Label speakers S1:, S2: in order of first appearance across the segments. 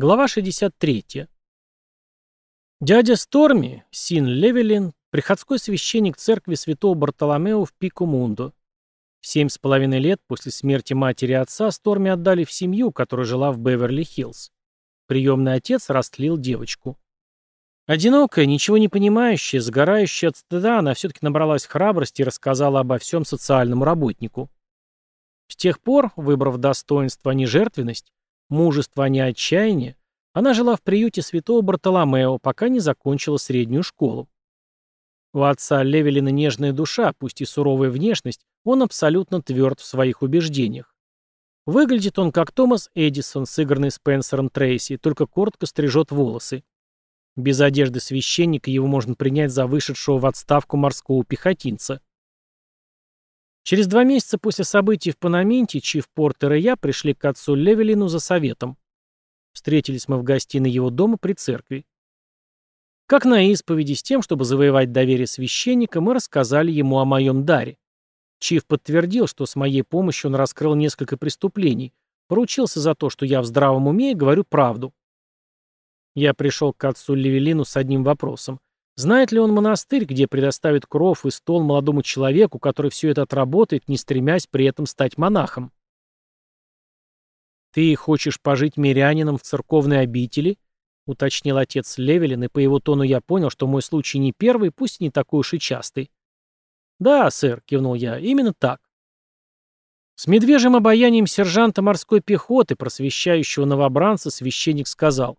S1: Глава 63. Дядя Сторми, Син Левелин, приходской священник церкви святого Бартоломео в Пику-Мундо. В семь с половиной лет после смерти матери и отца Сторми отдали в семью, которая жила в Беверли-Хиллз. Приемный отец растлил девочку. Одинокая, ничего не понимающая, сгорающая от стыда, она все-таки набралась храбрости и рассказала обо всем социальному работнику. С тех пор, выбрав достоинство, а не жертвенность, мужество, а не отчаяние, она жила в приюте святого Бартоломео, пока не закончила среднюю школу. У отца Левелина нежная душа, пусть и суровая внешность, он абсолютно тверд в своих убеждениях. Выглядит он как Томас Эдисон, сыгранный Спенсером Трейси, только коротко стрижет волосы. Без одежды священника его можно принять за вышедшего в отставку морского пехотинца. Через два месяца после событий в Панаменте Чиф Портер и я пришли к отцу Левелину за советом. Встретились мы в гостиной его дома при церкви. Как на исповеди с тем, чтобы завоевать доверие священника, мы рассказали ему о моем даре. Чиф подтвердил, что с моей помощью он раскрыл несколько преступлений, поручился за то, что я в здравом уме и говорю правду. Я пришел к отцу Левелину с одним вопросом. Знает ли он монастырь, где предоставит кров и стол молодому человеку, который все это отработает, не стремясь при этом стать монахом? «Ты хочешь пожить мирянином в церковной обители?» — уточнил отец Левелин, и по его тону я понял, что мой случай не первый, пусть не такой уж и частый. «Да, сэр», — кивнул я, — «именно так». С медвежьим обаянием сержанта морской пехоты, просвещающего новобранца, священник сказал.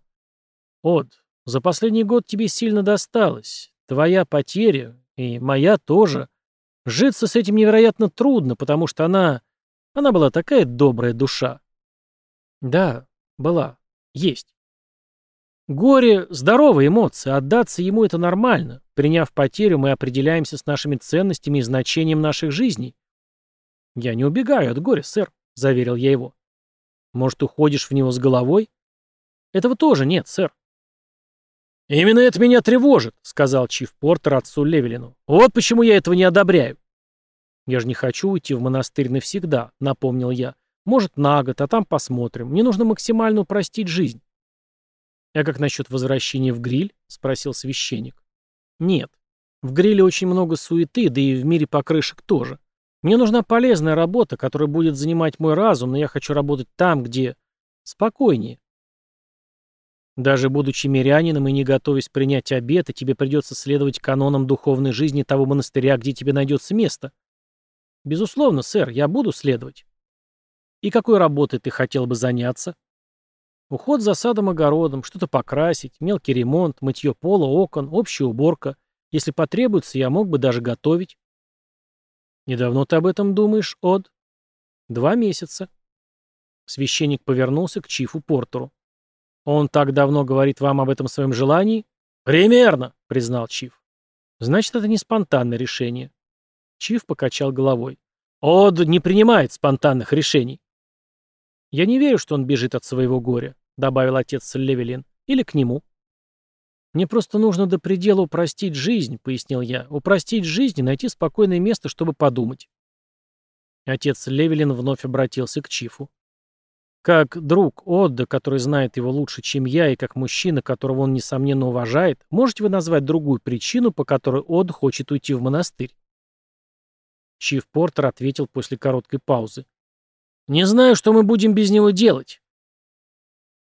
S1: «От, за последний год тебе сильно досталось. Твоя потеря, и моя тоже. Житься с этим невероятно трудно, потому что она... Она была такая добрая душа. Да, была. Есть. Горе — здоровая эмоция, отдаться ему — это нормально. Приняв потерю, мы определяемся с нашими ценностями и значением наших жизней. «Я не убегаю от горя, сэр», — заверил я его. «Может, уходишь в него с головой?» «Этого тоже нет, сэр. «Именно это меня тревожит», — сказал Чиф Портер отцу Левелину. «Вот почему я этого не одобряю». «Я же не хочу уйти в монастырь навсегда», — напомнил я. «Может, на год, а там посмотрим. Мне нужно максимально упростить жизнь». «А как насчет возвращения в гриль?» — спросил священник. «Нет. В гриле очень много суеты, да и в мире покрышек тоже. Мне нужна полезная работа, которая будет занимать мой разум, но я хочу работать там, где... спокойнее. Даже будучи мирянином и не готовясь принять обет, тебе придется следовать канонам духовной жизни того монастыря, где тебе найдется место. Безусловно, сэр, я буду следовать. И какой работой ты хотел бы заняться? Уход за садом-огородом, что-то покрасить, мелкий ремонт, мытье пола, окон, общая уборка. Если потребуется, я мог бы даже готовить. Недавно ты об этом думаешь, Од? Два месяца. Священник повернулся к Чифу Портеру. Он так давно говорит вам об этом своем желании? Примерно, признал Чиф. Значит, это не спонтанное решение. Чиф покачал головой. Од не принимает спонтанных решений. Я не верю, что он бежит от своего горя, добавил отец Левелин. Или к нему. Мне просто нужно до предела упростить жизнь, пояснил я. Упростить жизнь и найти спокойное место, чтобы подумать. Отец Левелин вновь обратился к Чифу. Как друг Отда, который знает его лучше, чем я, и как мужчина, которого он, несомненно, уважает, можете вы назвать другую причину, по которой Отд хочет уйти в монастырь? Чиф Портер ответил после короткой паузы. «Не знаю, что мы будем без него делать».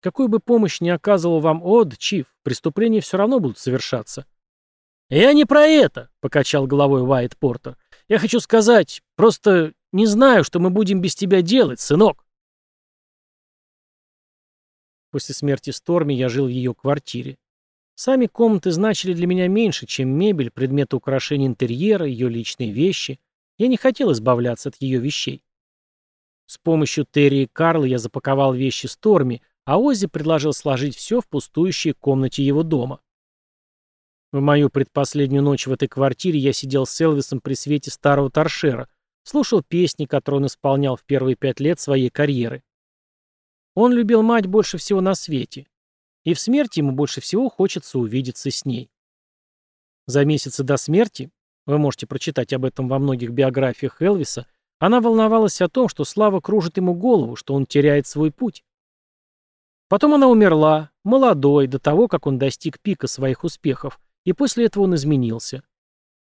S1: Какую бы помощь ни оказывал вам Од, Чиф, преступления все равно будут совершаться. «Я не про это», — покачал головой Уайт Портер. «Я хочу сказать, просто не знаю, что мы будем без тебя делать, сынок». После смерти Сторми я жил в ее квартире. Сами комнаты значили для меня меньше, чем мебель, предметы украшения интерьера, ее личные вещи. Я не хотел избавляться от ее вещей. С помощью Терри и Карла я запаковал вещи Сторми, а Оззи предложил сложить все в пустующей комнате его дома. В мою предпоследнюю ночь в этой квартире я сидел с Элвисом при свете старого торшера, слушал песни, которые он исполнял в первые пять лет своей карьеры. Он любил мать больше всего на свете. И в смерти ему больше всего хочется увидеться с ней. За месяцы до смерти, вы можете прочитать об этом во многих биографиях Элвиса, она волновалась о том, что слава кружит ему голову, что он теряет свой путь. Потом она умерла, молодой, до того, как он достиг пика своих успехов, и после этого он изменился.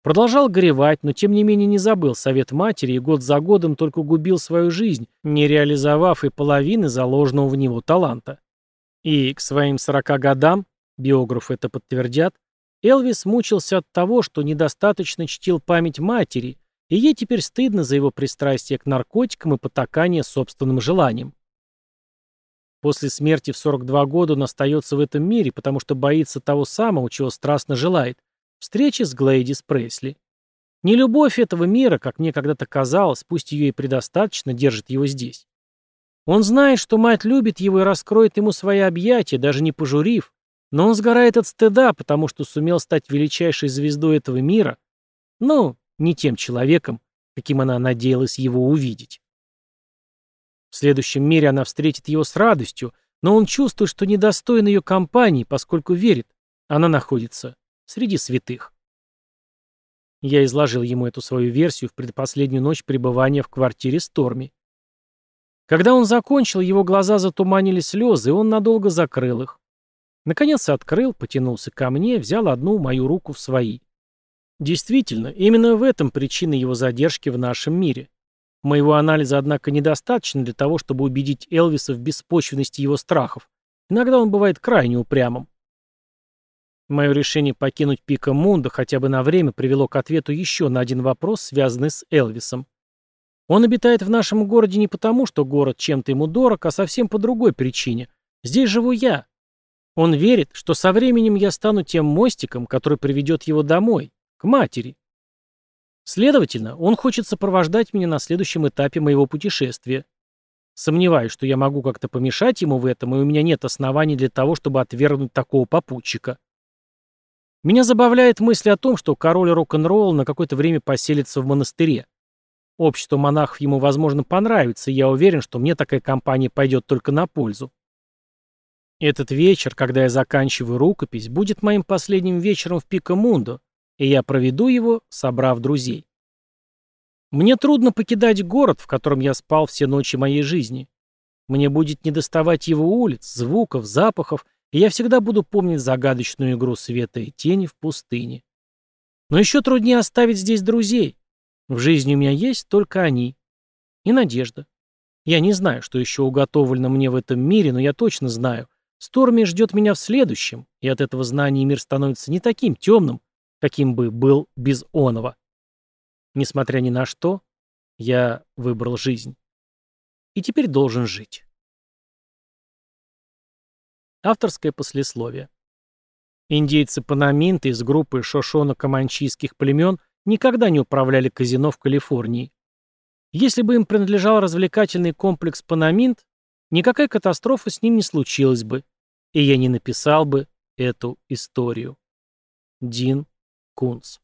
S1: Продолжал горевать, но тем не менее не забыл совет матери и год за годом только губил свою жизнь, не реализовав и половины заложенного в него таланта. И к своим 40 годам, биографы это подтвердят, Элвис мучился от того, что недостаточно чтил память матери, и ей теперь стыдно за его пристрастие к наркотикам и потакание собственным желаниям. После смерти в 42 года он остается в этом мире, потому что боится того самого, чего страстно желает – встречи с Глэйдис Пресли. Не любовь этого мира, как мне когда-то казалось, пусть ее и предостаточно, держит его здесь. Он знает, что мать любит его и раскроет ему свои объятия, даже не пожурив, но он сгорает от стыда, потому что сумел стать величайшей звездой этого мира, ну, не тем человеком, каким она надеялась его увидеть. В следующем мире она встретит его с радостью, но он чувствует, что недостоин ее компании, поскольку верит, она находится среди святых. Я изложил ему эту свою версию в предпоследнюю ночь пребывания в квартире Сторми. Когда он закончил, его глаза затуманили слезы, и он надолго закрыл их. Наконец открыл, потянулся ко мне, взял одну мою руку в свои. Действительно, именно в этом причина его задержки в нашем мире. Моего анализа, однако, недостаточно для того, чтобы убедить Элвиса в беспочвенности его страхов. Иногда он бывает крайне упрямым. Мое решение покинуть Пика Мунда хотя бы на время привело к ответу еще на один вопрос, связанный с Элвисом. Он обитает в нашем городе не потому, что город чем-то ему дорог, а совсем по другой причине. Здесь живу я. Он верит, что со временем я стану тем мостиком, который приведет его домой, к матери. Следовательно, он хочет сопровождать меня на следующем этапе моего путешествия. Сомневаюсь, что я могу как-то помешать ему в этом, и у меня нет оснований для того, чтобы отвергнуть такого попутчика. Меня забавляет мысль о том, что король рок-н-ролла на какое-то время поселится в монастыре. Общество монахов ему, возможно, понравится, и я уверен, что мне такая компания пойдет только на пользу. Этот вечер, когда я заканчиваю рукопись, будет моим последним вечером в Пикамундо, и я проведу его, собрав друзей. Мне трудно покидать город, в котором я спал все ночи моей жизни. Мне будет недоставать его улиц, звуков, запахов, и я всегда буду помнить загадочную игру света и тени в пустыне. Но еще труднее оставить здесь друзей. В жизни у меня есть только они. И надежда. Я не знаю, что еще уготовлено мне в этом мире, но я точно знаю. Сторми ждет меня в следующем, и от этого знания мир становится не таким темным, каким бы был без оного. Несмотря ни на что, я выбрал жизнь. И теперь должен жить. Авторское послесловие. Индейцы-панаминты из группы шошоно-команчийских племен никогда не управляли казино в Калифорнии. Если бы им принадлежал развлекательный комплекс Панаминт, никакая катастрофа с ним не случилась бы, и я не написал бы эту историю. Дин Кунц.